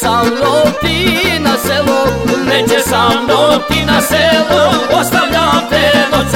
sa mnom ti na selo Neće sa mnom na selo Ostavljam te noć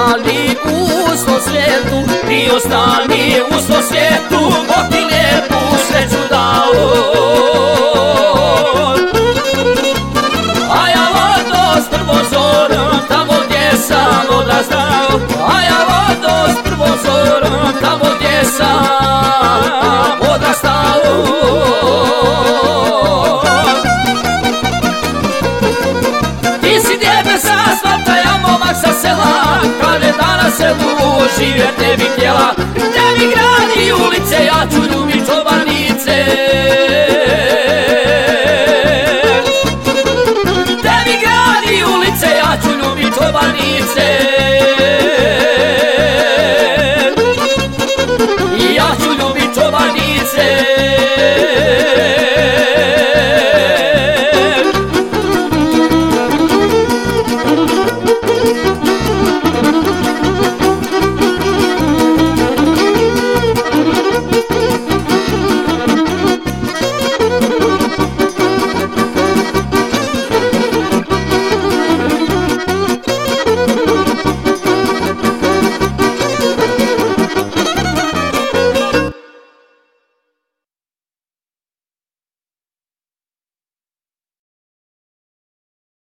ostali u svom svijetu Ti ostali u svom svijetu Bog ti Beogradu živjet ne bi htjela. Da mi gradi ulice, ja ću ljubit čobanice. Da mi gradi ulice, ja ću ljubit čobanice.